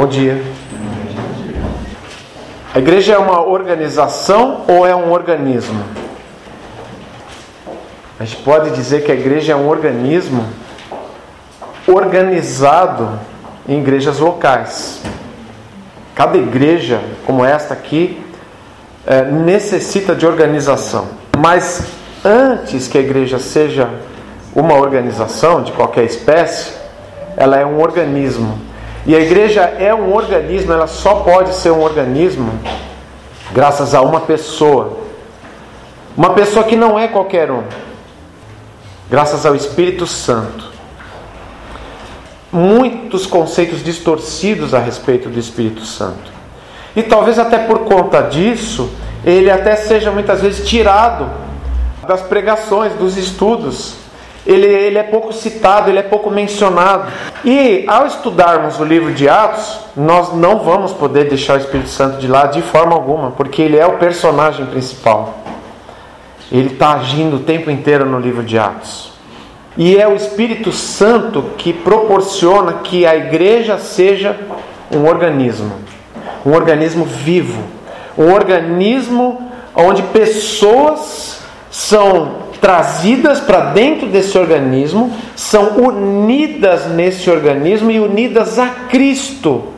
Bom dia. A igreja é uma organização ou é um organismo? A gente pode dizer que a igreja é um organismo organizado em igrejas locais. Cada igreja, como esta aqui, é, necessita de organização. Mas antes que a igreja seja uma organização de qualquer espécie, ela é um organismo. E a igreja é um organismo, ela só pode ser um organismo graças a uma pessoa. Uma pessoa que não é qualquer um. Graças ao Espírito Santo. Muitos conceitos distorcidos a respeito do Espírito Santo. E talvez até por conta disso, ele até seja muitas vezes tirado das pregações, dos estudos ele, ele é pouco citado, ele é pouco mencionado. E ao estudarmos o livro de Atos, nós não vamos poder deixar o Espírito Santo de lado de forma alguma, porque ele é o personagem principal. Ele está agindo o tempo inteiro no livro de Atos. E é o Espírito Santo que proporciona que a igreja seja um organismo, um organismo vivo, um organismo onde pessoas são trazidas para dentro desse organismo, são unidas nesse organismo e unidas a Cristo.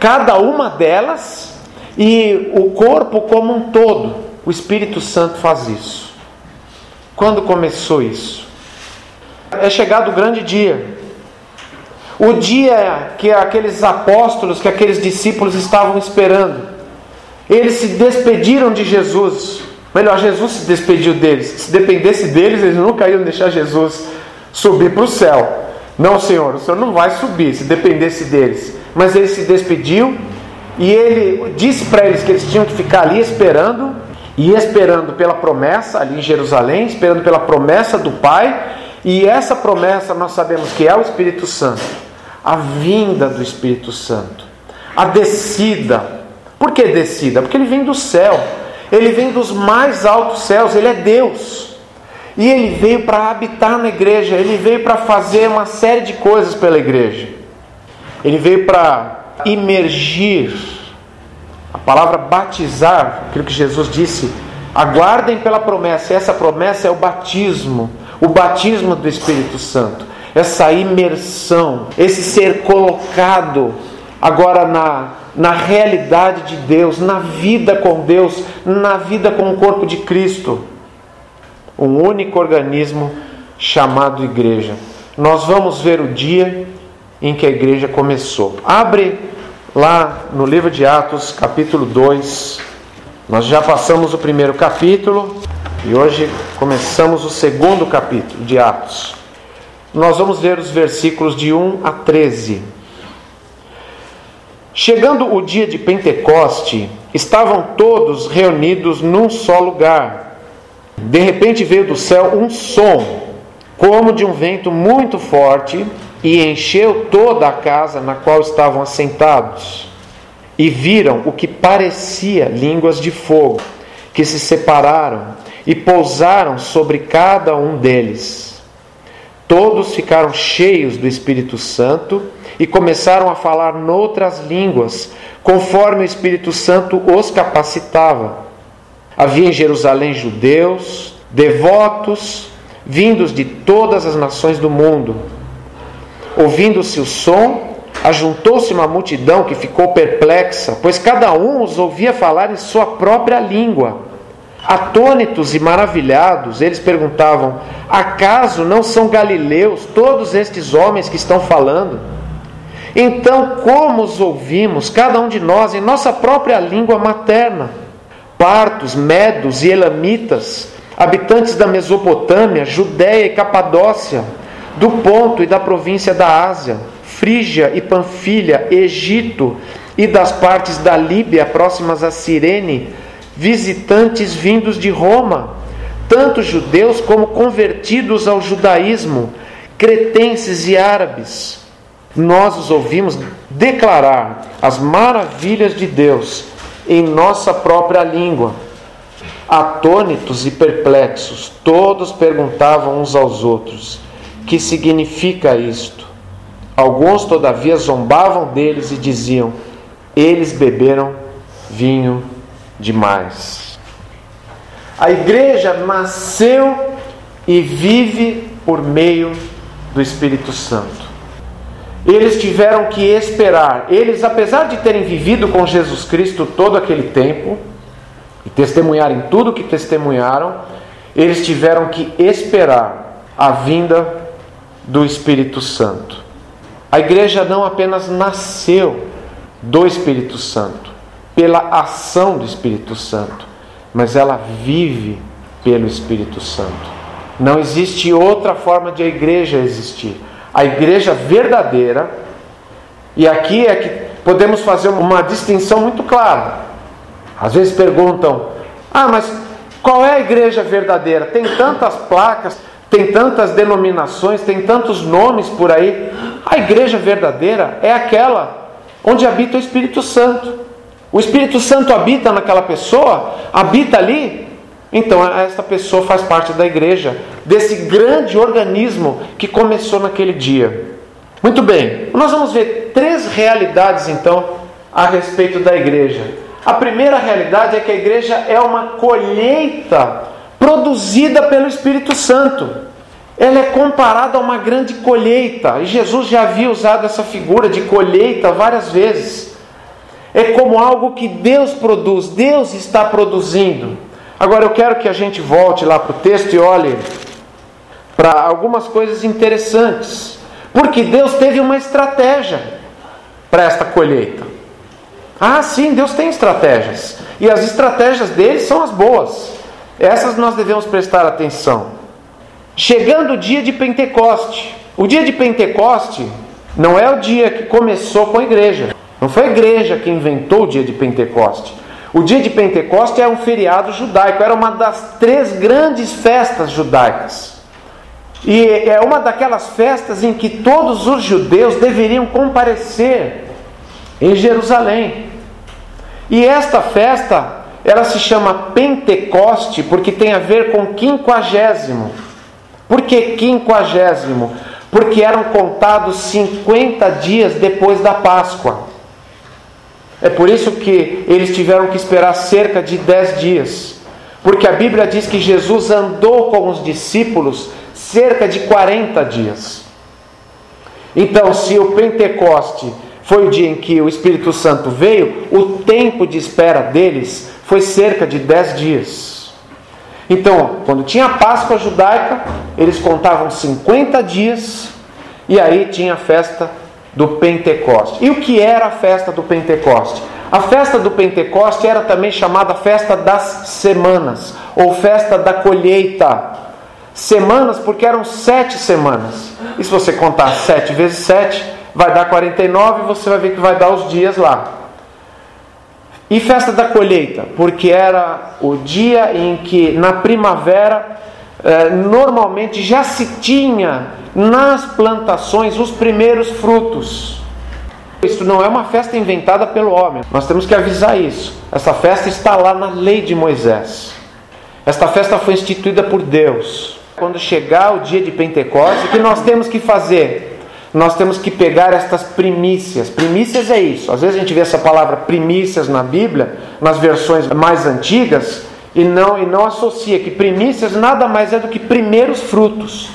Cada uma delas e o corpo como um todo. O Espírito Santo faz isso. Quando começou isso? É chegado o grande dia. O dia que aqueles apóstolos, que aqueles discípulos estavam esperando. Eles se despediram de Jesus. Melhor, Jesus se despediu deles. Se dependesse deles, eles nunca iam deixar Jesus subir para o céu. Não, Senhor, o Senhor não vai subir se dependesse deles. Mas ele se despediu e ele disse para eles que eles tinham que ficar ali esperando e esperando pela promessa ali em Jerusalém, esperando pela promessa do Pai. E essa promessa nós sabemos que é o Espírito Santo, a vinda do Espírito Santo, a descida. Por que descida? Porque ele vem do céu. Ele vem dos mais altos céus, ele é Deus. E ele veio para habitar na igreja, ele veio para fazer uma série de coisas pela igreja. Ele veio para imergir. A palavra batizar, aquilo que Jesus disse, aguardem pela promessa. E essa promessa é o batismo, o batismo do Espírito Santo. Essa imersão, esse ser colocado agora na na realidade de Deus, na vida com Deus, na vida com o corpo de Cristo. Um único organismo chamado igreja. Nós vamos ver o dia em que a igreja começou. Abre lá no livro de Atos, capítulo 2. Nós já passamos o primeiro capítulo e hoje começamos o segundo capítulo de Atos. Nós vamos ver os versículos de 1 a 13. Chegando o dia de Pentecoste, estavam todos reunidos num só lugar. De repente veio do céu um som, como de um vento muito forte, e encheu toda a casa na qual estavam assentados. E viram o que parecia línguas de fogo, que se separaram e pousaram sobre cada um deles. Todos ficaram cheios do Espírito Santo e começaram a falar noutras línguas, conforme o Espírito Santo os capacitava. Havia em Jerusalém judeus, devotos, vindos de todas as nações do mundo. Ouvindo-se o som, ajuntou-se uma multidão que ficou perplexa, pois cada um os ouvia falar em sua própria língua. Atônitos e maravilhados, eles perguntavam: Acaso não são galileus todos estes homens que estão falando? Então, como os ouvimos, cada um de nós, em nossa própria língua materna? Partos, medos e elamitas, habitantes da Mesopotâmia, Judéia e Capadócia, do Ponto e da província da Ásia, Frígia e Panfilha, Egito e das partes da Líbia próximas a Cirene, visitantes vindos de Roma, tanto judeus como convertidos ao judaísmo, cretenses e árabes nós os ouvimos declarar as maravilhas de Deus em nossa própria língua. Atônitos e perplexos, todos perguntavam uns aos outros: Que significa isto? Alguns, todavia, zombavam deles e diziam: Eles beberam vinho demais. A igreja nasceu e vive por meio do Espírito Santo. Eles tiveram que esperar. Eles, apesar de terem vivido com Jesus Cristo todo aquele tempo e testemunharem tudo que testemunharam, eles tiveram que esperar a vinda do Espírito Santo. A igreja não apenas nasceu do Espírito Santo, pela ação do Espírito Santo, mas ela vive pelo Espírito Santo. Não existe outra forma de a igreja existir. A igreja verdadeira, e aqui é que podemos fazer uma distinção muito clara. Às vezes perguntam: ah, mas qual é a igreja verdadeira? Tem tantas placas, tem tantas denominações, tem tantos nomes por aí. A igreja verdadeira é aquela onde habita o Espírito Santo. O Espírito Santo habita naquela pessoa, habita ali. Então, esta pessoa faz parte da igreja, desse grande organismo que começou naquele dia. Muito bem, nós vamos ver três realidades então a respeito da igreja. A primeira realidade é que a igreja é uma colheita produzida pelo Espírito Santo. Ela é comparada a uma grande colheita, e Jesus já havia usado essa figura de colheita várias vezes. É como algo que Deus produz, Deus está produzindo. Agora eu quero que a gente volte lá para o texto e olhe para algumas coisas interessantes, porque Deus teve uma estratégia para esta colheita. Ah, sim, Deus tem estratégias, e as estratégias dele são as boas. Essas nós devemos prestar atenção. Chegando o dia de Pentecoste. O dia de Pentecoste não é o dia que começou com a igreja. Não foi a igreja que inventou o dia de Pentecoste. O dia de Pentecoste é um feriado judaico, era uma das três grandes festas judaicas. E é uma daquelas festas em que todos os judeus deveriam comparecer em Jerusalém. E esta festa ela se chama Pentecoste porque tem a ver com quinquagésimo. Por que quinquagésimo? Porque eram contados 50 dias depois da Páscoa. É por isso que eles tiveram que esperar cerca de 10 dias. Porque a Bíblia diz que Jesus andou com os discípulos cerca de 40 dias. Então, se o Pentecoste foi o dia em que o Espírito Santo veio, o tempo de espera deles foi cerca de 10 dias. Então, quando tinha a Páscoa judaica, eles contavam 50 dias e aí tinha a festa do Pentecoste. E o que era a festa do Pentecoste? A festa do Pentecoste era também chamada festa das semanas ou festa da colheita. Semanas porque eram sete semanas. E se você contar sete vezes sete, vai dar 49 e você vai ver que vai dar os dias lá. E festa da colheita, porque era o dia em que na primavera eh, normalmente já se tinha nas plantações os primeiros frutos. Isso não é uma festa inventada pelo homem. Nós temos que avisar isso. Essa festa está lá na lei de Moisés. Esta festa foi instituída por Deus. Quando chegar o dia de Pentecostes, o que nós temos que fazer? nós temos que pegar estas primícias. Primícias é isso. Às vezes a gente vê essa palavra primícias na Bíblia, nas versões mais antigas, e não, e não associa que primícias nada mais é do que primeiros frutos.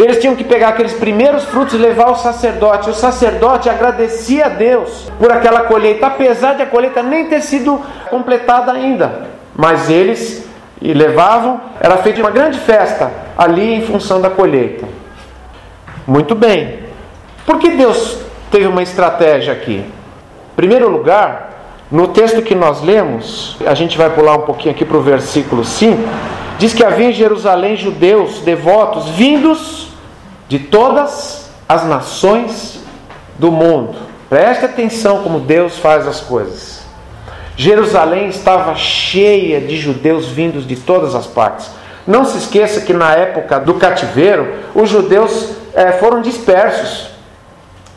Eles tinham que pegar aqueles primeiros frutos e levar ao sacerdote. O sacerdote agradecia a Deus por aquela colheita, apesar de a colheita nem ter sido completada ainda. Mas eles e levavam, era feita uma grande festa ali em função da colheita. Muito bem. Por que Deus teve uma estratégia aqui? Em primeiro lugar, no texto que nós lemos, a gente vai pular um pouquinho aqui para o versículo 5, diz que havia em Jerusalém judeus devotos vindos de todas as nações do mundo. Preste atenção como Deus faz as coisas. Jerusalém estava cheia de judeus vindos de todas as partes. Não se esqueça que na época do cativeiro, os judeus é, foram dispersos.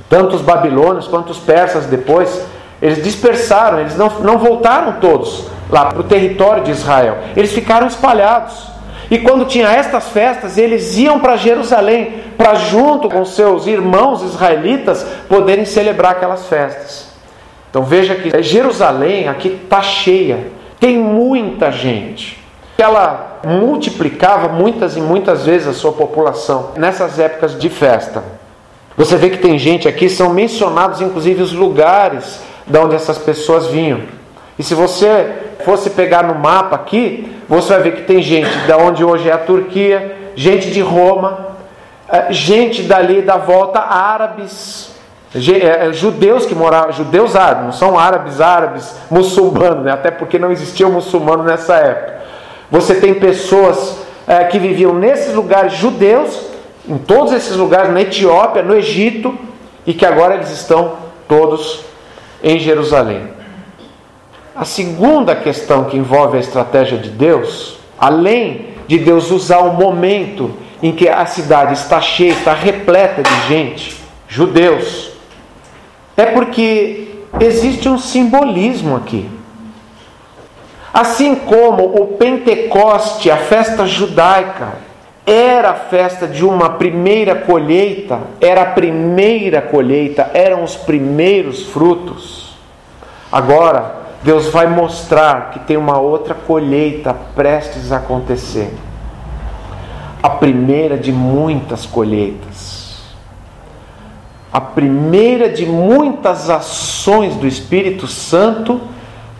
Tanto os babilônios quanto os persas depois, eles dispersaram, eles não, não voltaram todos lá para o território de Israel. Eles ficaram espalhados. E quando tinha estas festas, eles iam para Jerusalém para junto com seus irmãos israelitas poderem celebrar aquelas festas. Então veja que Jerusalém aqui está cheia, tem muita gente. Ela multiplicava muitas e muitas vezes a sua população nessas épocas de festa. Você vê que tem gente aqui, são mencionados inclusive os lugares de onde essas pessoas vinham. E se você fosse pegar no mapa aqui, você vai ver que tem gente da onde hoje é a Turquia, gente de Roma, gente dali da volta, árabes, eh, eh, judeus que moravam, judeus árabes, não são árabes árabes, muçulmanos, né? até porque não existia muçulmano nessa época. Você tem pessoas é, que viviam nesses lugares judeus, em todos esses lugares, na Etiópia, no Egito, e que agora eles estão todos em Jerusalém. A segunda questão que envolve a estratégia de Deus, além de Deus usar o momento em que a cidade está cheia, está repleta de gente, judeus, é porque existe um simbolismo aqui. Assim como o Pentecoste, a festa judaica, era a festa de uma primeira colheita, era a primeira colheita, eram os primeiros frutos. Agora, Deus vai mostrar que tem uma outra colheita prestes a acontecer. A primeira de muitas colheitas. A primeira de muitas ações do Espírito Santo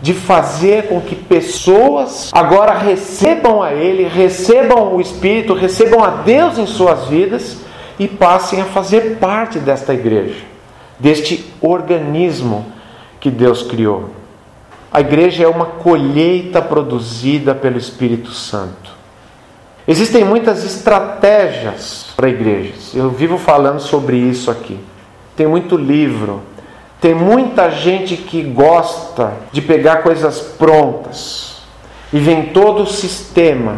de fazer com que pessoas agora recebam a Ele, recebam o Espírito, recebam a Deus em suas vidas e passem a fazer parte desta igreja, deste organismo que Deus criou. A igreja é uma colheita produzida pelo Espírito Santo. Existem muitas estratégias para igrejas. Eu vivo falando sobre isso aqui. Tem muito livro. Tem muita gente que gosta de pegar coisas prontas. E vem todo o sistema.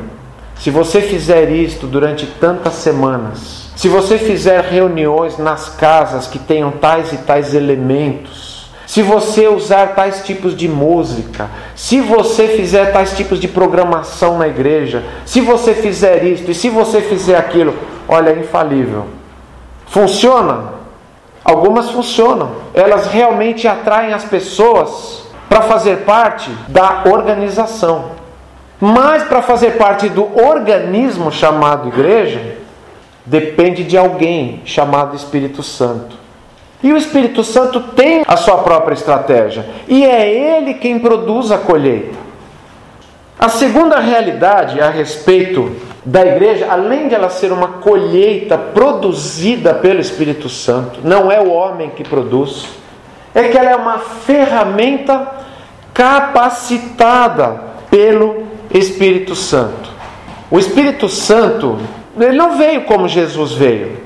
Se você fizer isto durante tantas semanas, se você fizer reuniões nas casas que tenham tais e tais elementos, se você usar tais tipos de música, se você fizer tais tipos de programação na igreja, se você fizer isto e se você fizer aquilo, olha, é infalível. Funciona? Algumas funcionam. Elas realmente atraem as pessoas para fazer parte da organização. Mas para fazer parte do organismo chamado igreja, depende de alguém chamado Espírito Santo. E o Espírito Santo tem a sua própria estratégia, e é ele quem produz a colheita. A segunda realidade a respeito da igreja, além de ela ser uma colheita produzida pelo Espírito Santo, não é o homem que produz, é que ela é uma ferramenta capacitada pelo Espírito Santo. O Espírito Santo, ele não veio como Jesus veio.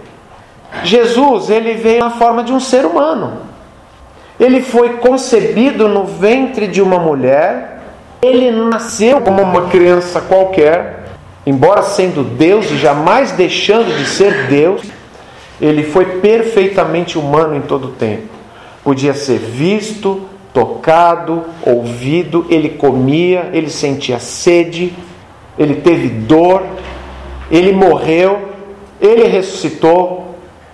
Jesus, ele veio na forma de um ser humano. Ele foi concebido no ventre de uma mulher. Ele nasceu como uma criança qualquer, embora sendo Deus e jamais deixando de ser Deus. Ele foi perfeitamente humano em todo o tempo. Podia ser visto, tocado, ouvido, ele comia, ele sentia sede, ele teve dor, ele morreu, ele ressuscitou,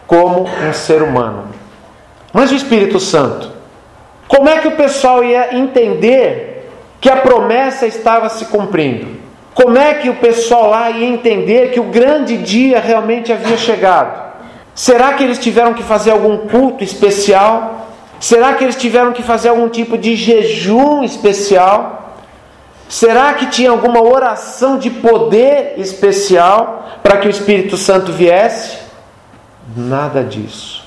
como um ser humano. Mas o Espírito Santo, como é que o pessoal ia entender que a promessa estava se cumprindo? Como é que o pessoal lá ia entender que o grande dia realmente havia chegado? Será que eles tiveram que fazer algum culto especial? Será que eles tiveram que fazer algum tipo de jejum especial? Será que tinha alguma oração de poder especial para que o Espírito Santo viesse? Nada disso.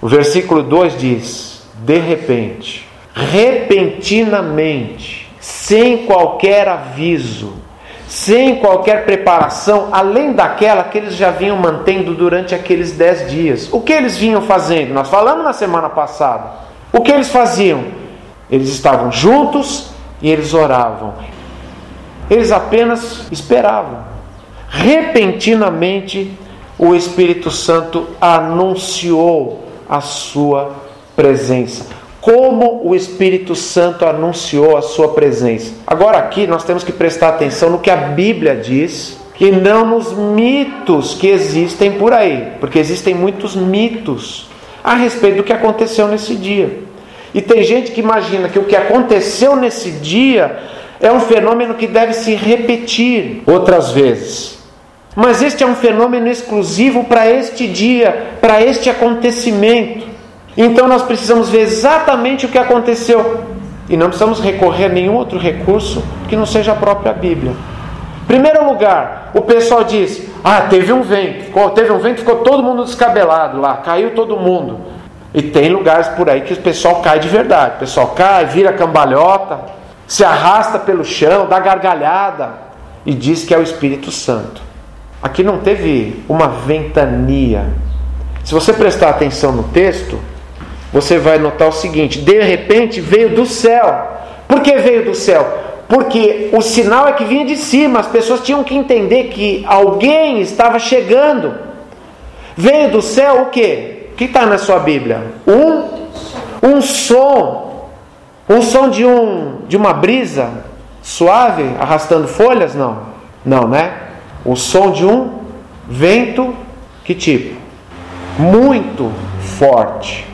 O versículo 2 diz: de repente, repentinamente, sem qualquer aviso, sem qualquer preparação, além daquela que eles já vinham mantendo durante aqueles dez dias. O que eles vinham fazendo? Nós falamos na semana passada. O que eles faziam? Eles estavam juntos e eles oravam. Eles apenas esperavam. Repentinamente, o Espírito Santo anunciou a sua presença. Como o Espírito Santo anunciou a sua presença. Agora, aqui nós temos que prestar atenção no que a Bíblia diz e não nos mitos que existem por aí, porque existem muitos mitos a respeito do que aconteceu nesse dia. E tem gente que imagina que o que aconteceu nesse dia é um fenômeno que deve se repetir outras vezes. Mas este é um fenômeno exclusivo para este dia, para este acontecimento. Então nós precisamos ver exatamente o que aconteceu e não precisamos recorrer a nenhum outro recurso que não seja a própria Bíblia. Primeiro lugar, o pessoal diz: Ah, teve um vento, ficou, teve um vento, ficou todo mundo descabelado lá, caiu todo mundo. E tem lugares por aí que o pessoal cai de verdade. O pessoal cai, vira cambalhota, se arrasta pelo chão, dá gargalhada e diz que é o Espírito Santo. Aqui não teve uma ventania. Se você prestar atenção no texto, você vai notar o seguinte: de repente veio do céu. Por que veio do céu? Porque o sinal é que vinha de cima, as pessoas tinham que entender que alguém estava chegando. Veio do céu o que? O que está na sua Bíblia? Um, um som. Um som de, um, de uma brisa suave arrastando folhas? Não. Não, né? O som de um vento, que tipo? Muito forte.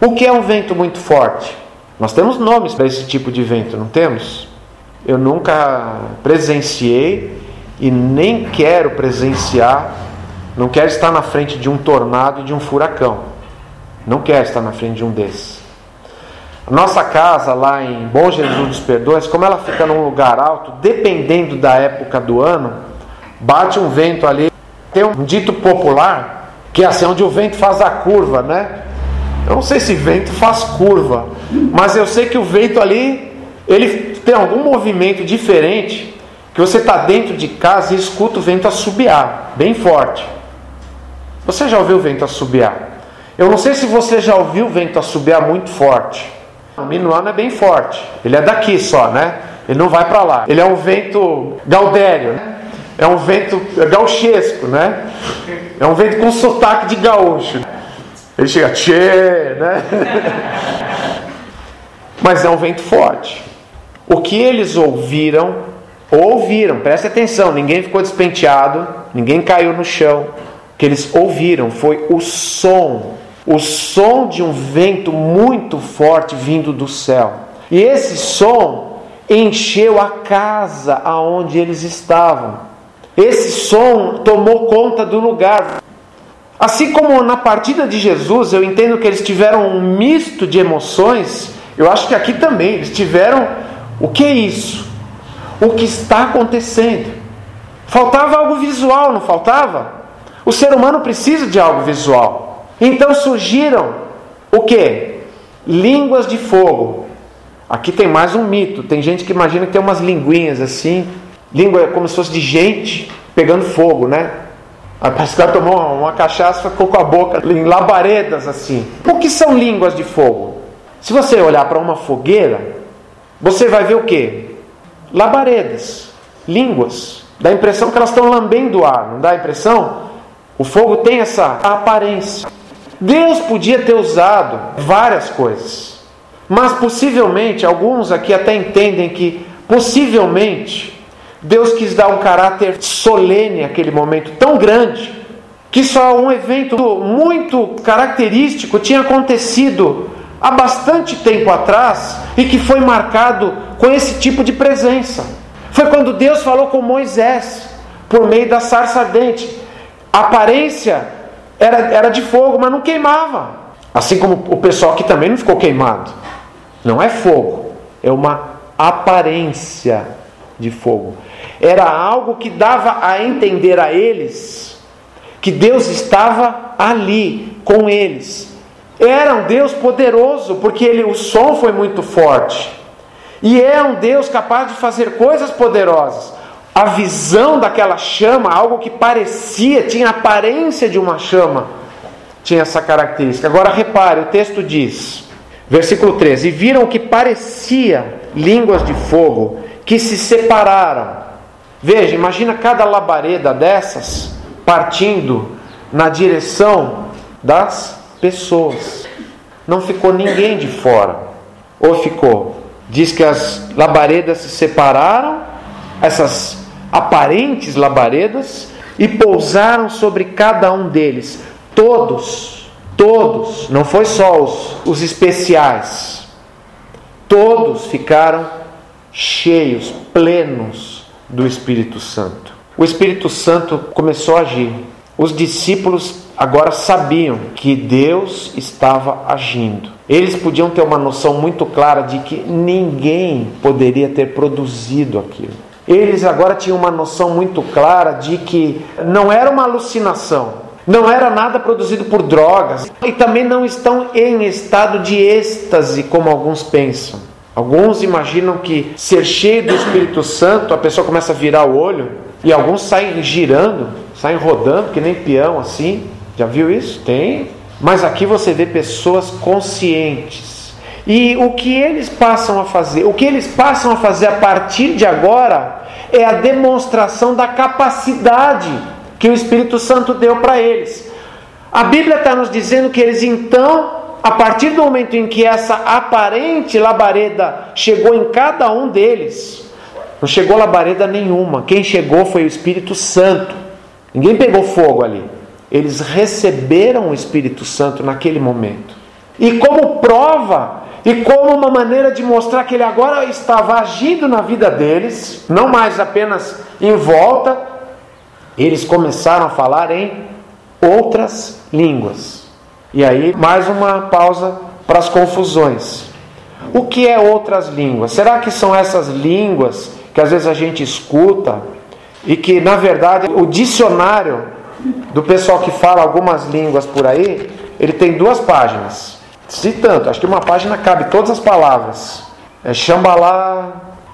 O que é um vento muito forte? Nós temos nomes para esse tipo de vento, não temos? Eu nunca presenciei e nem quero presenciar, não quero estar na frente de um tornado e de um furacão. Não quero estar na frente de um desses. Nossa casa lá em Bom Jesus dos Perdões, como ela fica num lugar alto, dependendo da época do ano, bate um vento ali. Tem um dito popular que é assim, onde o vento faz a curva, né? Eu não sei se vento faz curva, mas eu sei que o vento ali, ele tem algum movimento diferente, que você está dentro de casa e escuta o vento assobiar, bem forte. Você já ouviu o vento assobiar? Eu não sei se você já ouviu o vento assobiar muito forte. O minuano é bem forte. Ele é daqui só, né? Ele não vai para lá. Ele é um vento gaudério, né? É um vento gauchesco, né? É um vento com sotaque de gaúcho. Ele chega, tchê, né? Mas é um vento forte. O que eles ouviram, ouviram, preste atenção, ninguém ficou despenteado, ninguém caiu no chão. O que eles ouviram foi o som, o som de um vento muito forte vindo do céu. E esse som encheu a casa aonde eles estavam. Esse som tomou conta do lugar. Assim como na partida de Jesus, eu entendo que eles tiveram um misto de emoções, eu acho que aqui também eles tiveram o que é isso? O que está acontecendo? Faltava algo visual, não faltava? O ser humano precisa de algo visual. Então surgiram o que? Línguas de fogo. Aqui tem mais um mito. Tem gente que imagina que tem umas linguinhas assim, língua como se fosse de gente pegando fogo, né? Parece que ela tomou uma cachaça ficou com a boca em labaredas assim. O que são línguas de fogo? Se você olhar para uma fogueira, você vai ver o que? Labaredas, línguas. Dá a impressão que elas estão lambendo o ar, não dá a impressão? O fogo tem essa aparência. Deus podia ter usado várias coisas, mas possivelmente, alguns aqui até entendem que possivelmente Deus quis dar um caráter solene àquele momento tão grande que só um evento muito característico tinha acontecido há bastante tempo atrás e que foi marcado com esse tipo de presença. Foi quando Deus falou com Moisés por meio da sarça ardente. A aparência era, era de fogo, mas não queimava. Assim como o pessoal aqui também não ficou queimado. Não é fogo, é uma aparência de fogo era algo que dava a entender a eles que Deus estava ali com eles. Era um Deus poderoso, porque ele, o som foi muito forte. E é um Deus capaz de fazer coisas poderosas. A visão daquela chama, algo que parecia, tinha a aparência de uma chama, tinha essa característica. Agora repare, o texto diz, versículo 13: E viram que parecia línguas de fogo que se separaram Veja, imagina cada labareda dessas partindo na direção das pessoas. Não ficou ninguém de fora. Ou ficou? Diz que as labaredas se separaram, essas aparentes labaredas e pousaram sobre cada um deles. Todos, todos, não foi só os, os especiais, todos ficaram cheios, plenos do Espírito Santo. O Espírito Santo começou a agir. Os discípulos agora sabiam que Deus estava agindo. Eles podiam ter uma noção muito clara de que ninguém poderia ter produzido aquilo. Eles agora tinham uma noção muito clara de que não era uma alucinação, não era nada produzido por drogas e também não estão em estado de êxtase como alguns pensam. Alguns imaginam que ser cheio do Espírito Santo, a pessoa começa a virar o olho e alguns saem girando, saem rodando que nem peão assim. Já viu isso? Tem. Mas aqui você vê pessoas conscientes. E o que eles passam a fazer? O que eles passam a fazer a partir de agora é a demonstração da capacidade que o Espírito Santo deu para eles. A Bíblia está nos dizendo que eles então, a partir do momento em que essa aparente labareda chegou em cada um deles, não chegou labareda nenhuma, quem chegou foi o Espírito Santo. Ninguém pegou fogo ali. Eles receberam o Espírito Santo naquele momento. E como prova e como uma maneira de mostrar que ele agora estava agindo na vida deles, não mais apenas em volta, eles começaram a falar em outras línguas. E aí, mais uma pausa para as confusões. O que é outras línguas? Será que são essas línguas que às vezes a gente escuta e que, na verdade, o dicionário do pessoal que fala algumas línguas por aí, ele tem duas páginas. Se tanto, acho que uma página cabe todas as palavras. É Xambalá,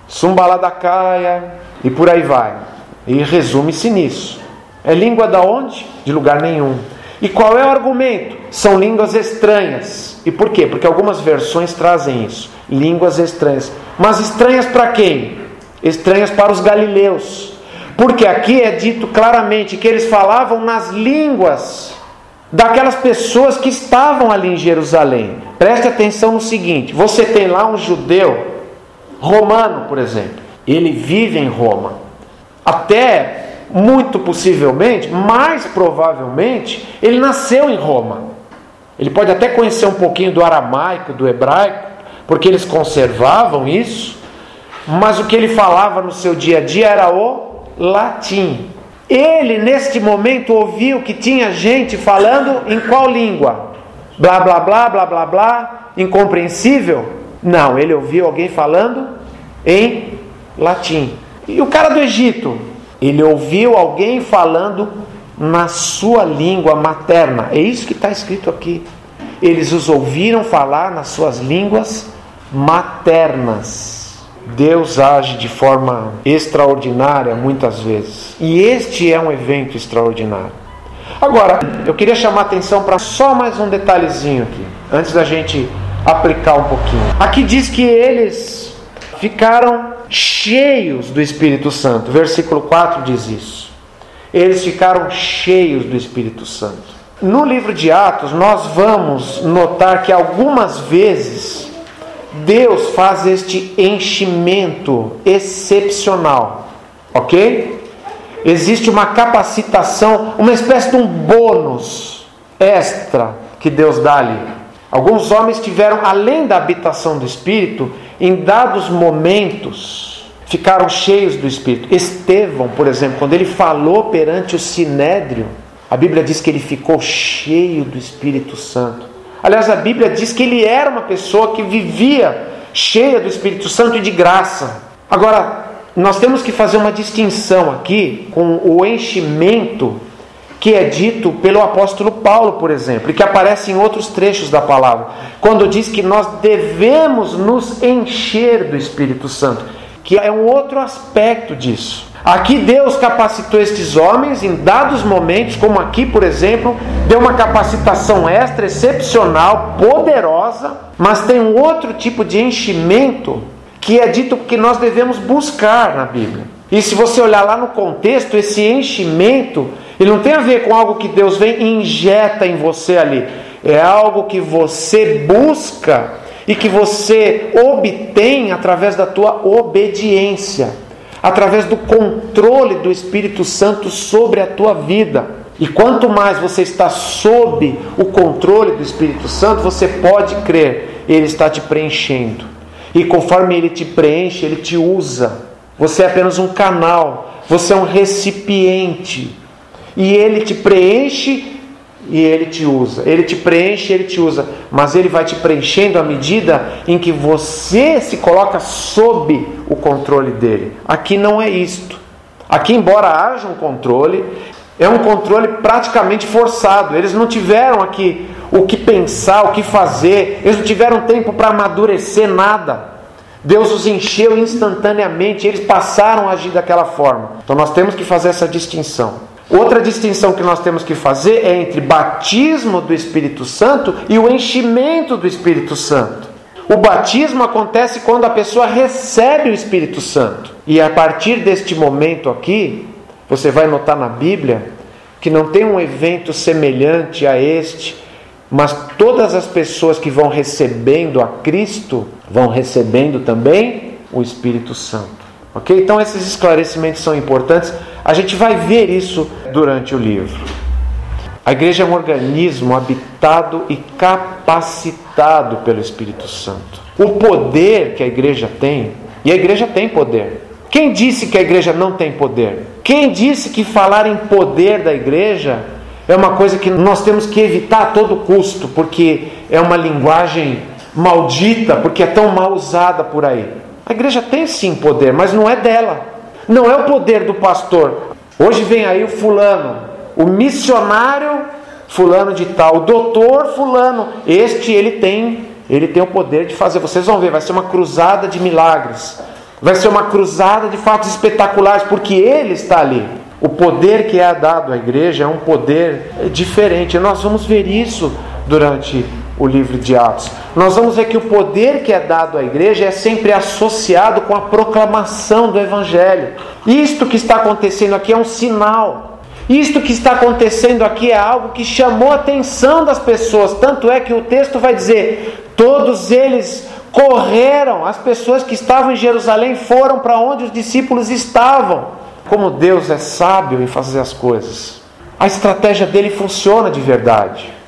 Sumbalá da Caia e por aí vai. E resume-se nisso. É língua da onde? De lugar nenhum. E qual é o argumento? São línguas estranhas. E por quê? Porque algumas versões trazem isso. Línguas estranhas. Mas estranhas para quem? Estranhas para os galileus. Porque aqui é dito claramente que eles falavam nas línguas daquelas pessoas que estavam ali em Jerusalém. Preste atenção no seguinte: você tem lá um judeu romano, por exemplo, ele vive em Roma. Até muito possivelmente, mais provavelmente, ele nasceu em Roma. Ele pode até conhecer um pouquinho do aramaico, do hebraico, porque eles conservavam isso, mas o que ele falava no seu dia a dia era o latim. Ele, neste momento, ouviu que tinha gente falando em qual língua? Blá, blá, blá, blá, blá, blá, incompreensível? Não, ele ouviu alguém falando em latim. E o cara do Egito? Ele ouviu alguém falando na sua língua materna. É isso que está escrito aqui. Eles os ouviram falar nas suas línguas maternas. Deus age de forma extraordinária muitas vezes. E este é um evento extraordinário. Agora, eu queria chamar a atenção para só mais um detalhezinho aqui, antes da gente aplicar um pouquinho. Aqui diz que eles ficaram cheios do Espírito Santo. Versículo 4 diz isso. Eles ficaram cheios do Espírito Santo. No livro de Atos, nós vamos notar que algumas vezes Deus faz este enchimento excepcional, ok? Existe uma capacitação, uma espécie de um bônus extra que Deus dá ali. Alguns homens tiveram, além da habitação do Espírito, em dados momentos, ficaram cheios do Espírito. Estevão, por exemplo, quando ele falou perante o Sinédrio, a Bíblia diz que ele ficou cheio do Espírito Santo. Aliás, a Bíblia diz que ele era uma pessoa que vivia cheia do Espírito Santo e de graça. Agora, nós temos que fazer uma distinção aqui com o enchimento que é dito pelo apóstolo Paulo, por exemplo, e que aparece em outros trechos da palavra, quando diz que nós devemos nos encher do Espírito Santo, que é um outro aspecto disso. Aqui Deus capacitou estes homens em dados momentos, como aqui, por exemplo, deu uma capacitação extra, excepcional, poderosa, mas tem um outro tipo de enchimento que é dito que nós devemos buscar na Bíblia. E se você olhar lá no contexto, esse enchimento, ele não tem a ver com algo que Deus vem e injeta em você ali. É algo que você busca e que você obtém através da tua obediência. através do controle do Espírito Santo sobre a tua vida. E quanto mais você está sob o controle do Espírito Santo, você pode crer, ele está te preenchendo. E conforme ele te preenche, ele te usa. Você é apenas um canal, você é um recipiente. E ele te preenche e ele te usa. Ele te preenche, ele te usa, mas ele vai te preenchendo à medida em que você se coloca sob o controle dele. Aqui não é isto. Aqui, embora haja um controle, é um controle praticamente forçado. Eles não tiveram aqui o que pensar, o que fazer, eles não tiveram tempo para amadurecer nada. Deus os encheu instantaneamente, eles passaram a agir daquela forma. Então nós temos que fazer essa distinção. Outra distinção que nós temos que fazer é entre batismo do Espírito Santo e o enchimento do Espírito Santo. O batismo acontece quando a pessoa recebe o Espírito Santo. E a partir deste momento aqui, você vai notar na Bíblia que não tem um evento semelhante a este, mas todas as pessoas que vão recebendo a Cristo vão recebendo também o Espírito Santo. Ok? Então esses esclarecimentos são importantes. A gente vai ver isso durante o livro. A igreja é um organismo habitado e capacitado pelo Espírito Santo. O poder que a igreja tem, e a igreja tem poder. Quem disse que a igreja não tem poder? Quem disse que falar em poder da igreja é uma coisa que nós temos que evitar a todo custo, porque é uma linguagem maldita, porque é tão mal usada por aí? A igreja tem sim poder, mas não é dela. Não é o poder do pastor. Hoje vem aí o fulano, o missionário fulano de tal, o doutor fulano. Este ele tem, ele tem o poder de fazer. Vocês vão ver, vai ser uma cruzada de milagres. Vai ser uma cruzada de fatos espetaculares, porque ele está ali. O poder que é dado à igreja é um poder diferente. Nós vamos ver isso durante o livro de Atos. Nós vamos ver que o poder que é dado à igreja é sempre associado com a proclamação do Evangelho. Isto que está acontecendo aqui é um sinal. Isto que está acontecendo aqui é algo que chamou a atenção das pessoas. Tanto é que o texto vai dizer: todos eles correram, as pessoas que estavam em Jerusalém foram para onde os discípulos estavam. Como Deus é sábio em fazer as coisas. A estratégia dele funciona de verdade.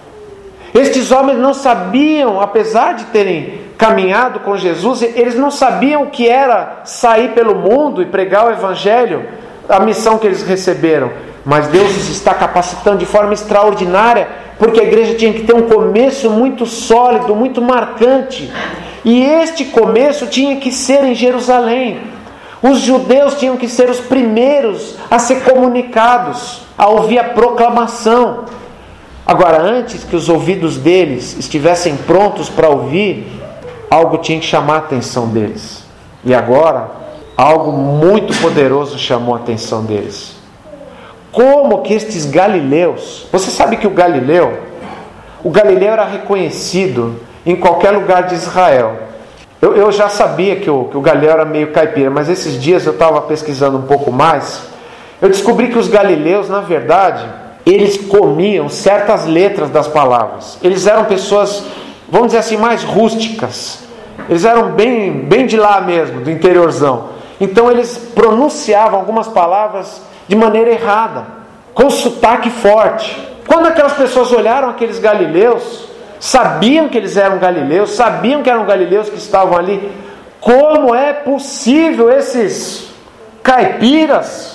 Estes homens não sabiam, apesar de terem caminhado com Jesus, eles não sabiam o que era sair pelo mundo e pregar o Evangelho, a missão que eles receberam. Mas Deus os está capacitando de forma extraordinária, porque a igreja tinha que ter um começo muito sólido, muito marcante. E este começo tinha que ser em Jerusalém. Os judeus tinham que ser os primeiros a ser comunicados, a ouvir a proclamação. Agora, antes que os ouvidos deles estivessem prontos para ouvir, algo tinha que chamar a atenção deles. E agora, algo muito poderoso chamou a atenção deles. Como que estes galileus, você sabe que o Galileu, o Galileu era reconhecido em qualquer lugar de Israel. Eu, eu já sabia que o, que o Galileu era meio caipira, mas esses dias eu estava pesquisando um pouco mais. Eu descobri que os galileus, na verdade, eles comiam certas letras das palavras. Eles eram pessoas, vamos dizer assim, mais rústicas. Eles eram bem, bem de lá mesmo, do interiorzão. Então eles pronunciavam algumas palavras de maneira errada, com sotaque forte. Quando aquelas pessoas olharam aqueles galileus, sabiam que eles eram galileus, sabiam que eram galileus que estavam ali. Como é possível esses caipiras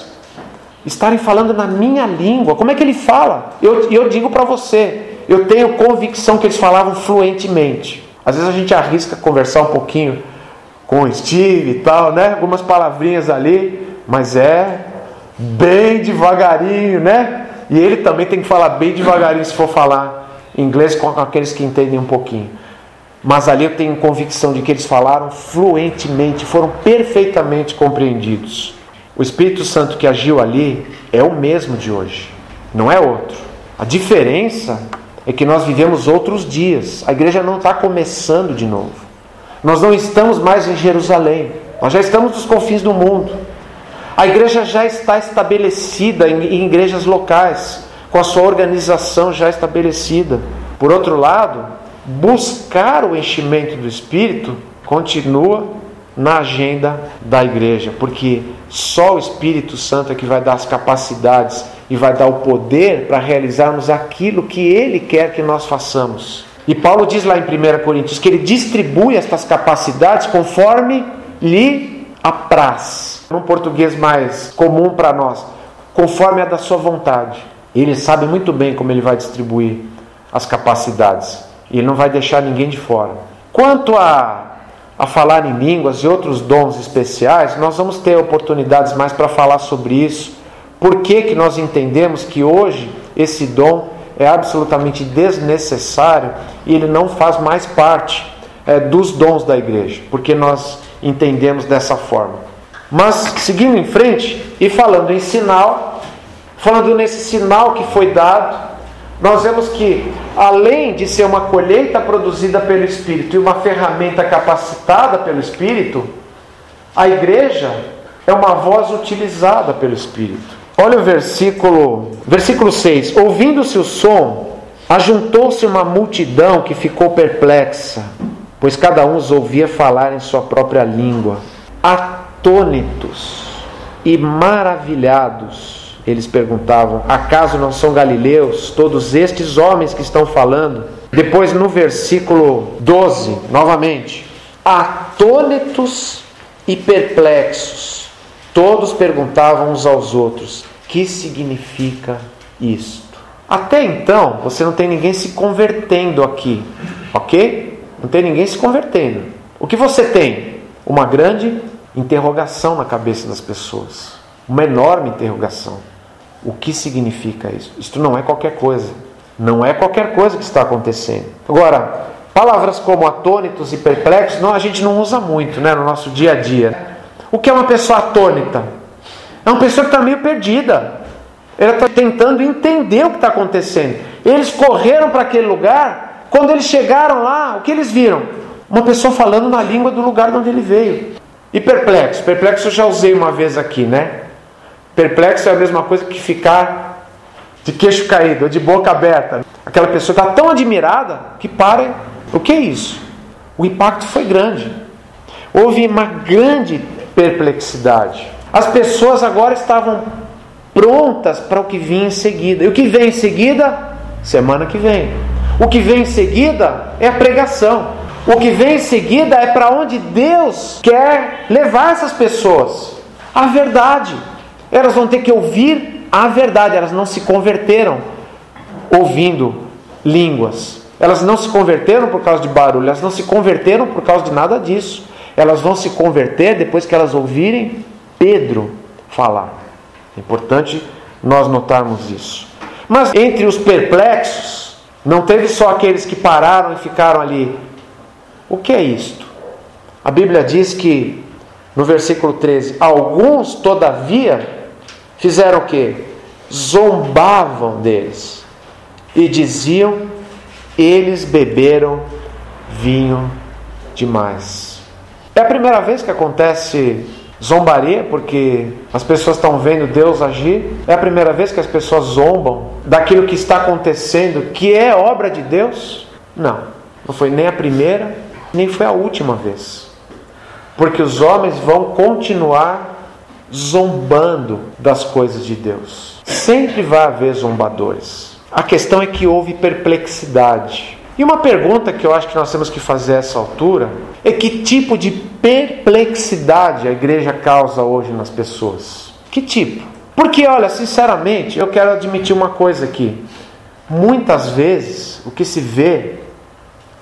estarem falando na minha língua. Como é que ele fala? Eu, eu digo para você, eu tenho convicção que eles falavam fluentemente. Às vezes a gente arrisca conversar um pouquinho com o Steve e tal, né? Algumas palavrinhas ali, mas é bem devagarinho, né? E ele também tem que falar bem devagarinho se for falar inglês com aqueles que entendem um pouquinho. Mas ali eu tenho convicção de que eles falaram fluentemente, foram perfeitamente compreendidos. O Espírito Santo que agiu ali é o mesmo de hoje, não é outro. A diferença é que nós vivemos outros dias. A igreja não está começando de novo. Nós não estamos mais em Jerusalém. Nós já estamos nos confins do mundo. A igreja já está estabelecida em igrejas locais, com a sua organização já estabelecida. Por outro lado, buscar o enchimento do Espírito continua na agenda da igreja, porque só o Espírito Santo é que vai dar as capacidades e vai dar o poder para realizarmos aquilo que ele quer que nós façamos. E Paulo diz lá em 1 Coríntios que ele distribui estas capacidades conforme lhe apraz. Num português mais comum para nós, conforme a da sua vontade. Ele sabe muito bem como ele vai distribuir as capacidades. E ele não vai deixar ninguém de fora. Quanto a a falar em línguas e outros dons especiais, nós vamos ter oportunidades mais para falar sobre isso. Por que, que nós entendemos que hoje esse dom é absolutamente desnecessário e ele não faz mais parte é, dos dons da igreja? Porque nós entendemos dessa forma. Mas seguindo em frente e falando em sinal, falando nesse sinal que foi dado, nós vemos que, além de ser uma colheita produzida pelo Espírito e uma ferramenta capacitada pelo Espírito, a igreja é uma voz utilizada pelo Espírito. Olha o versículo, versículo 6: Ouvindo-se o som, ajuntou-se uma multidão que ficou perplexa, pois cada um os ouvia falar em sua própria língua. Atônitos e maravilhados, eles perguntavam: Acaso não são galileus todos estes homens que estão falando? Depois, no versículo 12, novamente: Atônitos e perplexos, todos perguntavam uns aos outros: Que significa isto? Até então, você não tem ninguém se convertendo aqui, ok? Não tem ninguém se convertendo. O que você tem? Uma grande interrogação na cabeça das pessoas, uma enorme interrogação. O que significa isso? Isto não é qualquer coisa. Não é qualquer coisa que está acontecendo. Agora, palavras como atônitos e perplexos, não, a gente não usa muito né, no nosso dia a dia. O que é uma pessoa atônita? É uma pessoa que está meio perdida. Ela está tentando entender o que está acontecendo. Eles correram para aquele lugar. Quando eles chegaram lá, o que eles viram? Uma pessoa falando na língua do lugar de onde ele veio. E perplexo. Perplexo eu já usei uma vez aqui, né? Perplexo é a mesma coisa que ficar de queixo caído de boca aberta. Aquela pessoa está tão admirada que para. O que é isso? O impacto foi grande. Houve uma grande perplexidade. As pessoas agora estavam prontas para o que vinha em seguida. E o que vem em seguida? Semana que vem. O que vem em seguida é a pregação. O que vem em seguida é para onde Deus quer levar essas pessoas. A verdade. Elas vão ter que ouvir a verdade, elas não se converteram ouvindo línguas. Elas não se converteram por causa de barulho, elas não se converteram por causa de nada disso. Elas vão se converter depois que elas ouvirem Pedro falar. É importante nós notarmos isso. Mas entre os perplexos, não teve só aqueles que pararam e ficaram ali. O que é isto? A Bíblia diz que, no versículo 13, alguns, todavia, fizeram o que? Zombavam deles e diziam: eles beberam vinho demais. É a primeira vez que acontece zombaria, porque as pessoas estão vendo Deus agir. É a primeira vez que as pessoas zombam daquilo que está acontecendo, que é obra de Deus? Não, não foi nem a primeira, nem foi a última vez. Porque os homens vão continuar zombando das coisas de Deus. Sempre vai haver zombadores. A questão é que houve perplexidade. E uma pergunta que eu acho que nós temos que fazer a essa altura é que tipo de perplexidade a igreja causa hoje nas pessoas? Que tipo? Porque, olha, sinceramente, eu quero admitir uma coisa aqui. Muitas vezes o que se vê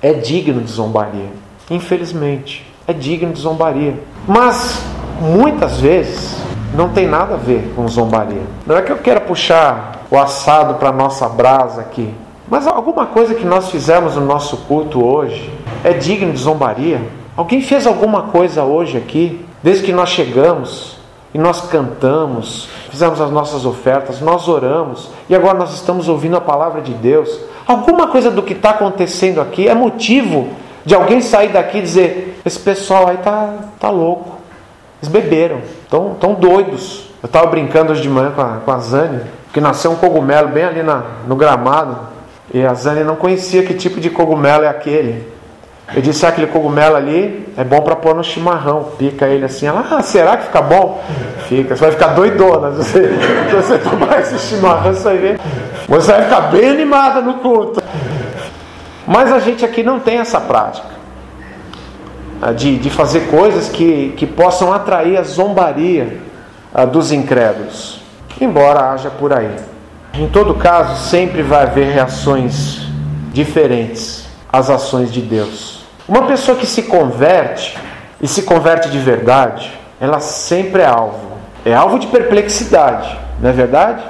é digno de zombaria. Infelizmente, é digno de zombaria. Mas muitas vezes não tem nada a ver com zombaria. Não é que eu quero puxar o assado para nossa brasa aqui, mas alguma coisa que nós fizemos no nosso culto hoje é digno de zombaria. Alguém fez alguma coisa hoje aqui, desde que nós chegamos e nós cantamos, fizemos as nossas ofertas, nós oramos e agora nós estamos ouvindo a palavra de Deus. Alguma coisa do que está acontecendo aqui é motivo de alguém sair daqui e dizer: esse pessoal aí tá, tá louco. Eles beberam, tão, tão doidos. Eu estava brincando hoje de manhã com a, com a Zane, que nasceu um cogumelo bem ali na, no gramado. E a Zane não conhecia que tipo de cogumelo é aquele. Eu disse: ah, aquele cogumelo ali é bom para pôr no chimarrão. Pica ele assim. Ela, ah, será que fica bom? Fica. Você vai ficar doidona. Se você, se você tomar esse chimarrão, você vai ver. Você vai ficar bem animada no culto. Mas a gente aqui não tem essa prática de, de fazer coisas que, que possam atrair a zombaria dos incrédulos, embora haja por aí. Em todo caso, sempre vai haver reações diferentes às ações de Deus. Uma pessoa que se converte e se converte de verdade, ela sempre é alvo. É alvo de perplexidade, não é verdade?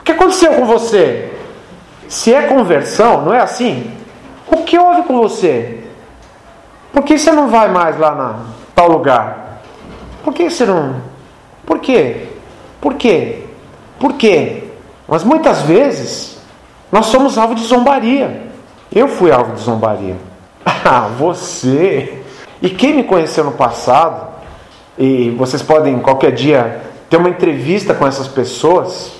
O que aconteceu com você? Se é conversão, não é assim? O que houve com você? Por que você não vai mais lá na tal lugar? Por que você não? Por quê? Por quê? Por quê? Mas muitas vezes nós somos alvo de zombaria. Eu fui alvo de zombaria. Ah, você! E quem me conheceu no passado, e vocês podem qualquer dia ter uma entrevista com essas pessoas,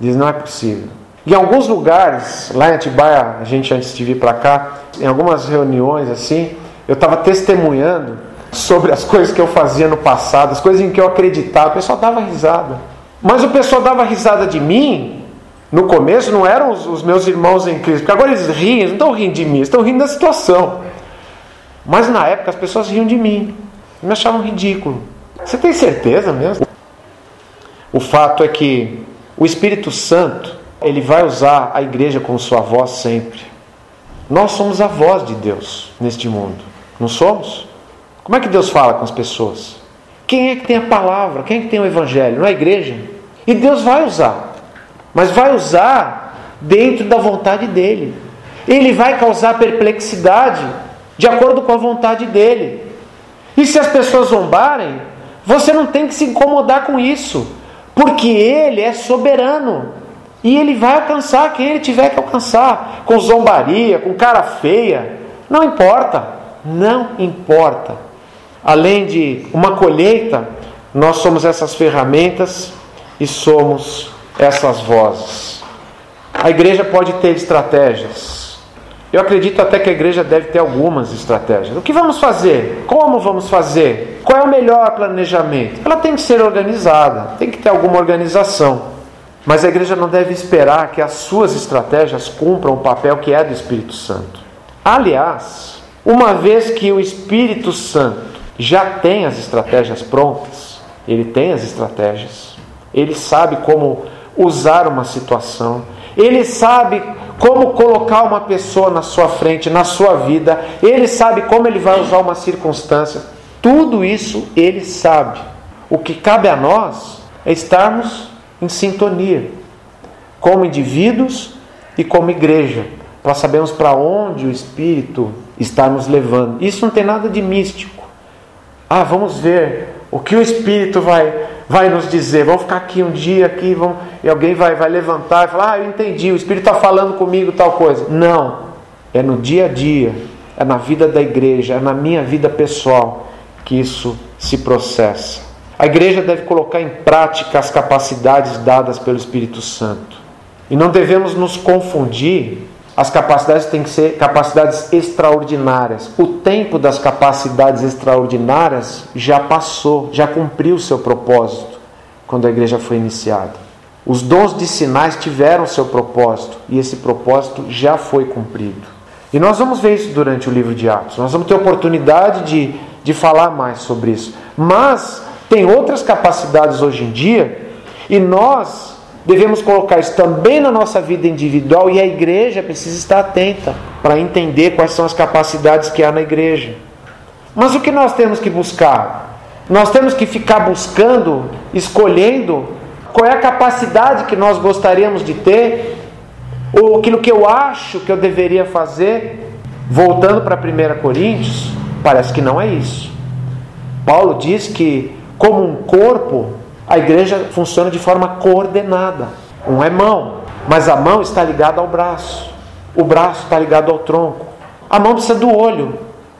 diz: não é possível. Em alguns lugares, lá em Atibaia, a gente antes de vir para cá, em algumas reuniões assim, eu estava testemunhando sobre as coisas que eu fazia no passado, as coisas em que eu acreditava, o pessoal dava risada. Mas o pessoal dava risada de mim, no começo não eram os, meus irmãos em Cristo, porque agora eles riem, eles não estão rindo de mim, eles estão rindo da situação. Mas na época as pessoas riam de mim, me achavam ridículo. Você tem certeza mesmo? O fato é que o Espírito Santo, ele vai usar a igreja como sua voz sempre. Nós somos a voz de Deus neste mundo, não somos? Como é que Deus fala com as pessoas? Quem é que tem a palavra? Quem é que tem o evangelho? Não é a igreja? E Deus vai usar, mas vai usar dentro da vontade dele. Ele vai causar perplexidade de acordo com a vontade dele. E se as pessoas zombarem, você não tem que se incomodar com isso, porque ele é soberano. E ele vai alcançar quem ele tiver que alcançar, com zombaria, com cara feia, não importa, não importa. Além de uma colheita, nós somos essas ferramentas e somos essas vozes. A igreja pode ter estratégias. Eu acredito até que a igreja deve ter algumas estratégias. O que vamos fazer? Como vamos fazer? Qual é o melhor planejamento? Ela tem que ser organizada, tem que ter alguma organização. Mas a igreja não deve esperar que as suas estratégias cumpram o papel que é do Espírito Santo. Aliás, uma vez que o Espírito Santo já tem as estratégias prontas, ele tem as estratégias, ele sabe como usar uma situação, ele sabe como colocar uma pessoa na sua frente, na sua vida, ele sabe como ele vai usar uma circunstância, tudo isso ele sabe. O que cabe a nós é estarmos em sintonia, como indivíduos e como igreja, para sabermos para onde o Espírito está nos levando. Isso não tem nada de místico. Ah, vamos ver o que o Espírito vai, vai nos dizer. Vamos ficar aqui um dia aqui, vamos, e alguém vai, vai levantar e falar: Ah, eu entendi, o Espírito está falando comigo tal coisa. Não, é no dia a dia, é na vida da igreja, é na minha vida pessoal que isso se processa. A igreja deve colocar em prática as capacidades dadas pelo Espírito Santo. E não devemos nos confundir. As capacidades têm que ser capacidades extraordinárias. O tempo das capacidades extraordinárias já passou, já cumpriu o seu propósito quando a igreja foi iniciada. Os dons de sinais tiveram seu propósito e esse propósito já foi cumprido. E nós vamos ver isso durante o livro de Atos. Nós vamos ter oportunidade de, de falar mais sobre isso. Mas tem outras capacidades hoje em dia e nós devemos colocar isso também na nossa vida individual e a igreja precisa estar atenta para entender quais são as capacidades que há na igreja. Mas o que nós temos que buscar? Nós temos que ficar buscando, escolhendo qual é a capacidade que nós gostaríamos de ter, ou aquilo que eu acho que eu deveria fazer. Voltando para 1 Coríntios, parece que não é isso. Paulo diz que como um corpo, a igreja funciona de forma coordenada. Um é mão, mas a mão está ligada ao braço. O braço está ligado ao tronco. A mão precisa do olho,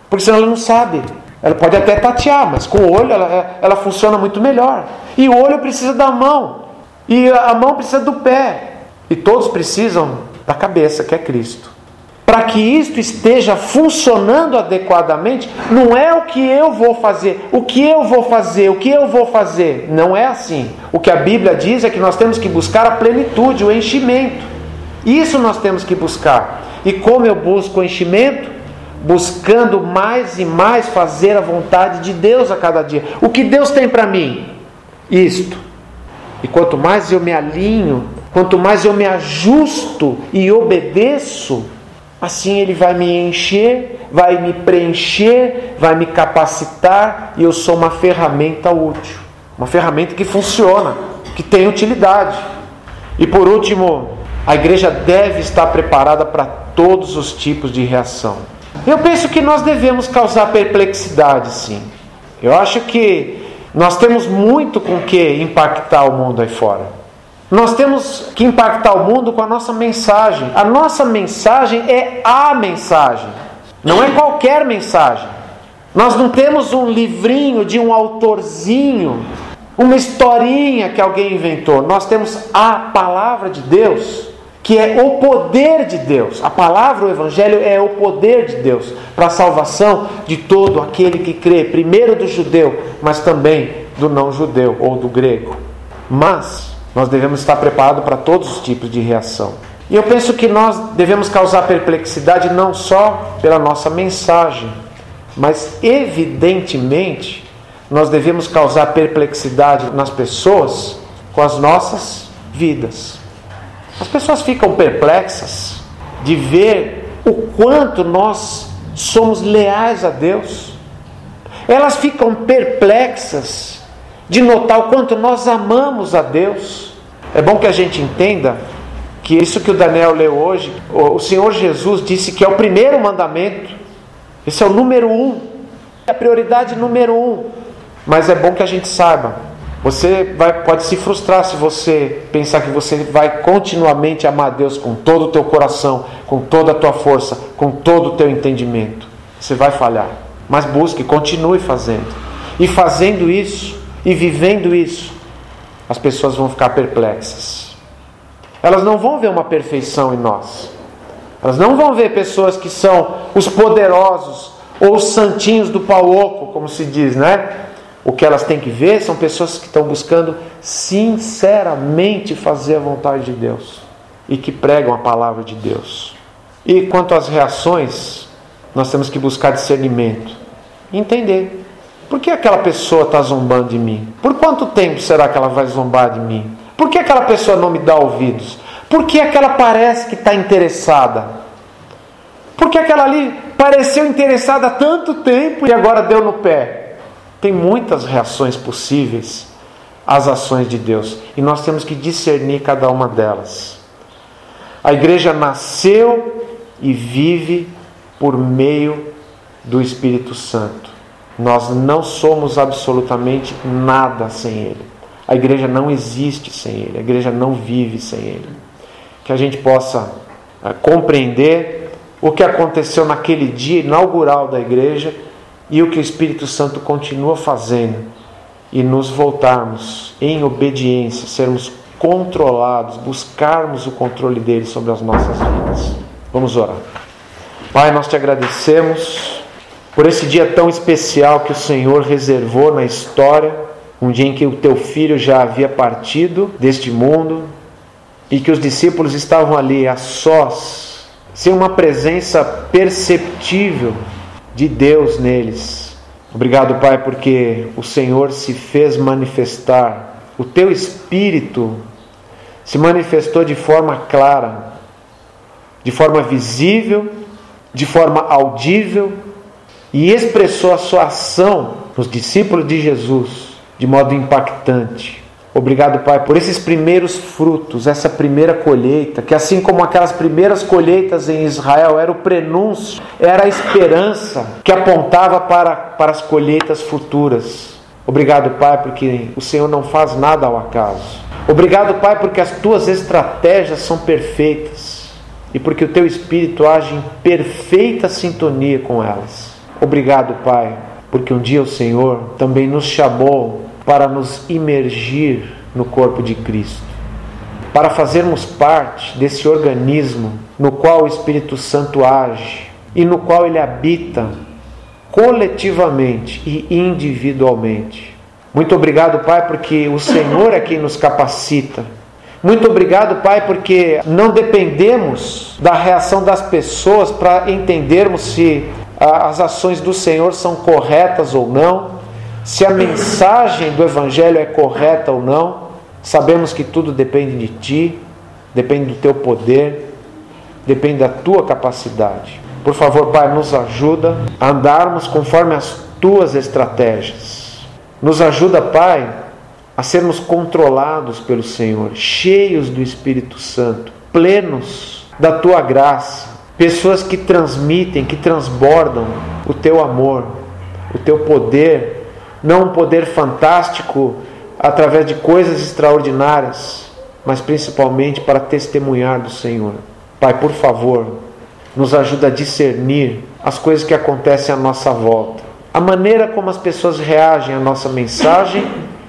porque senão ela não sabe. Ela pode até tatear, mas com o olho ela, ela funciona muito melhor. E o olho precisa da mão, e a mão precisa do pé. E todos precisam da cabeça, que é Cristo. Para que isto esteja funcionando adequadamente, não é o que eu vou fazer, o que eu vou fazer, o que eu vou fazer. Não é assim. O que a Bíblia diz é que nós temos que buscar a plenitude, o enchimento. Isso nós temos que buscar. E como eu busco o enchimento? Buscando mais e mais fazer a vontade de Deus a cada dia. O que Deus tem para mim? Isto. E quanto mais eu me alinho, quanto mais eu me ajusto e obedeço, Assim ele vai me encher, vai me preencher, vai me capacitar e eu sou uma ferramenta útil, uma ferramenta que funciona, que tem utilidade. E por último, a igreja deve estar preparada para todos os tipos de reação. Eu penso que nós devemos causar perplexidade, sim. Eu acho que nós temos muito com que impactar o mundo aí fora. Nós temos que impactar o mundo com a nossa mensagem. A nossa mensagem é a mensagem, não é qualquer mensagem. Nós não temos um livrinho de um autorzinho, uma historinha que alguém inventou. Nós temos a palavra de Deus, que é o poder de Deus. A palavra, o evangelho é o poder de Deus para a salvação de todo aquele que crê, primeiro do judeu, mas também do não judeu ou do grego. Mas nós devemos estar preparados para todos os tipos de reação. E eu penso que nós devemos causar perplexidade não só pela nossa mensagem, mas evidentemente nós devemos causar perplexidade nas pessoas com as nossas vidas. As pessoas ficam perplexas de ver o quanto nós somos leais a Deus. Elas ficam perplexas de notar o quanto nós amamos a Deus. É bom que a gente entenda que isso que o Daniel leu hoje, o Senhor Jesus disse que é o primeiro mandamento, esse é o número um, é a prioridade número um. Mas é bom que a gente saiba, você vai, pode se frustrar se você pensar que você vai continuamente amar Deus com todo o teu coração, com toda a tua força, com todo o teu entendimento. Você vai falhar. Mas busque, continue fazendo. E fazendo isso, e vivendo isso, as pessoas vão ficar perplexas. Elas não vão ver uma perfeição em nós. Elas não vão ver pessoas que são os poderosos ou os santinhos do pau oco, como se diz, né? O que elas têm que ver são pessoas que estão buscando sinceramente fazer a vontade de Deus e que pregam a palavra de Deus. E quanto às reações, nós temos que buscar discernimento, entender por que aquela pessoa está zombando de mim? Por quanto tempo será que ela vai zombar de mim? Por que aquela pessoa não me dá ouvidos? Por que aquela parece que está interessada? Por que aquela ali pareceu interessada há tanto tempo e agora deu no pé? Tem muitas reações possíveis às ações de Deus e nós temos que discernir cada uma delas. A igreja nasceu e vive por meio do Espírito Santo. Nós não somos absolutamente nada sem Ele. A igreja não existe sem Ele, a igreja não vive sem Ele. Que a gente possa é, compreender o que aconteceu naquele dia inaugural da igreja e o que o Espírito Santo continua fazendo e nos voltarmos em obediência, sermos controlados, buscarmos o controle dele sobre as nossas vidas. Vamos orar. Pai, nós te agradecemos por esse dia tão especial que o Senhor reservou na história, um dia em que o teu filho já havia partido deste mundo e que os discípulos estavam ali a sós, sem uma presença perceptível de Deus neles. Obrigado, Pai, porque o Senhor se fez manifestar, o teu espírito se manifestou de forma clara, de forma visível, de forma audível e expressou a sua ação nos discípulos de Jesus de modo impactante. Obrigado, Pai, por esses primeiros frutos, essa primeira colheita, que assim como aquelas primeiras colheitas em Israel era o prenúncio, era a esperança que apontava para, para as colheitas futuras. Obrigado, Pai, porque o Senhor não faz nada ao acaso. Obrigado, Pai, porque as tuas estratégias são perfeitas e porque o teu Espírito age em perfeita sintonia com elas. Obrigado, Pai, porque um dia o Senhor também nos chamou para nos imergir no corpo de Cristo. para fazermos parte desse organismo no qual o Espírito Santo age e no qual ele habita coletivamente e individualmente. Muito obrigado, Pai, porque o Senhor é quem nos capacita. Muito obrigado, Pai, porque não dependemos da reação das pessoas para entendermos se as ações do Senhor são corretas ou não, se a mensagem do Evangelho é correta ou não. Sabemos que tudo depende de Ti, depende do Teu poder, depende da Tua capacidade. Por favor, Pai, nos ajuda a andarmos conforme as Tuas estratégias. Nos ajuda, Pai, a sermos controlados pelo Senhor, cheios do Espírito Santo, plenos da Tua graça, pessoas que transmitem, que transbordam o Teu amor, o Teu poder, não um poder fantástico através de coisas extraordinárias, mas principalmente para testemunhar do Senhor. Pai, por favor, nos ajuda a discernir as coisas que acontecem à nossa volta, a maneira como as pessoas reagem à nossa mensagem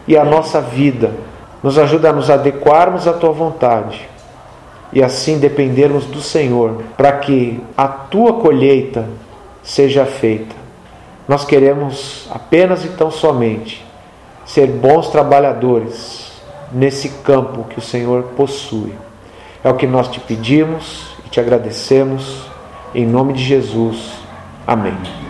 e à nossa vida. Nos ajuda a nos adequarmos à tua vontade e assim dependermos do Senhor para que a tua colheita seja feita. Nós queremos apenas e tão somente ser bons trabalhadores nesse campo que o Senhor possui. É o que nós te pedimos e te agradecemos. Em nome de Jesus. Amém.